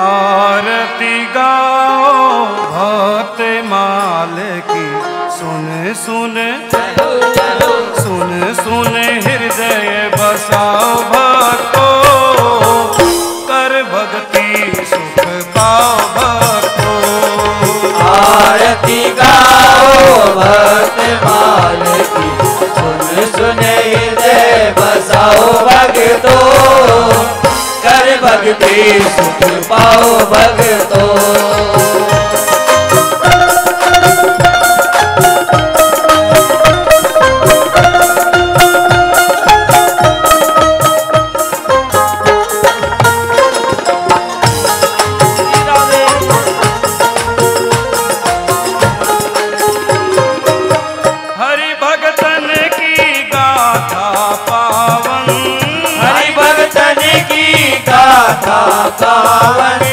आरती गाओ भक्त माल की सुन सुन। सुन सुन, हृदय बसाओ भक्तो। कर भक्ति, सुख पाओ भक्तो। आरती गाओ भक्त माल की सुन सुन, हृदय बसाओ भक्तों। भक्ति सुख पाओ भगतो ta ta ta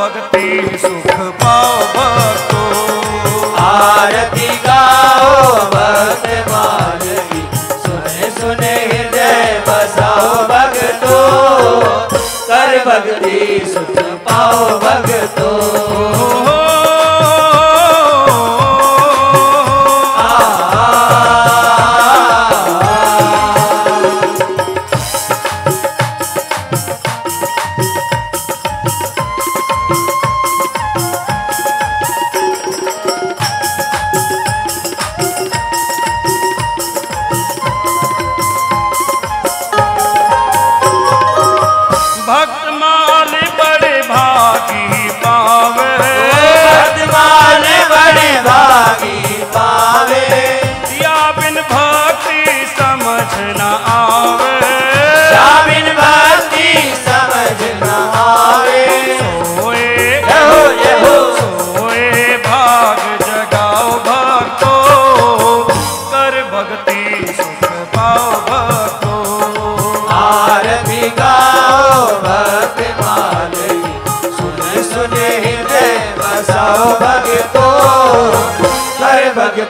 भक्ति सुख पाओ भक्तो। आरती गाओ भक्त माल सुने सुने हृदय बसाओ भक्तो। कर भक्ति सुख पाओ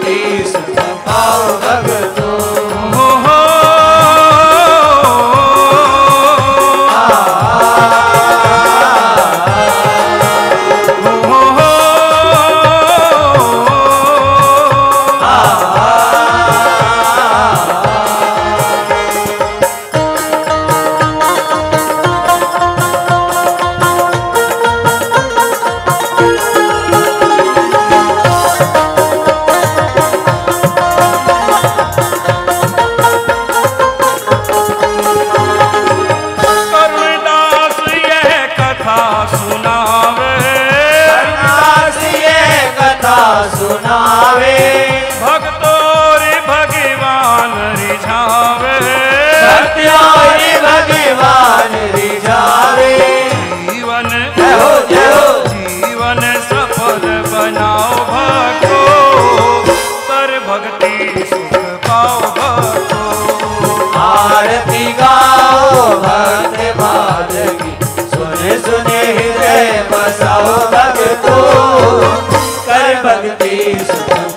peace. Used to power of the कथा सुनावे। ये कथा सुनावे।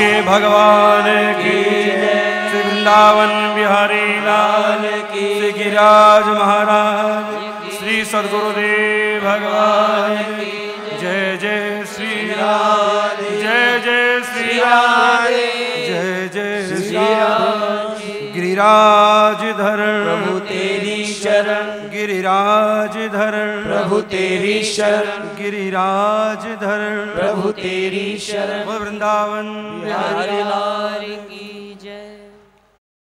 उनके भगवान की श्री वृंदावन बिहारी लाल की श्री गिरिराज महाराज श्री सदगुरुदेव भगवान जय। जय श्री राम जय जय श्री राम जय जय श्री राम गिरिराज धर प्रभु शरण गिरिराज धरण। प्रभु तेरी शरण गिरिराज धरण। प्रभु तेरी शरण। वृंदावन बिहारी लाल की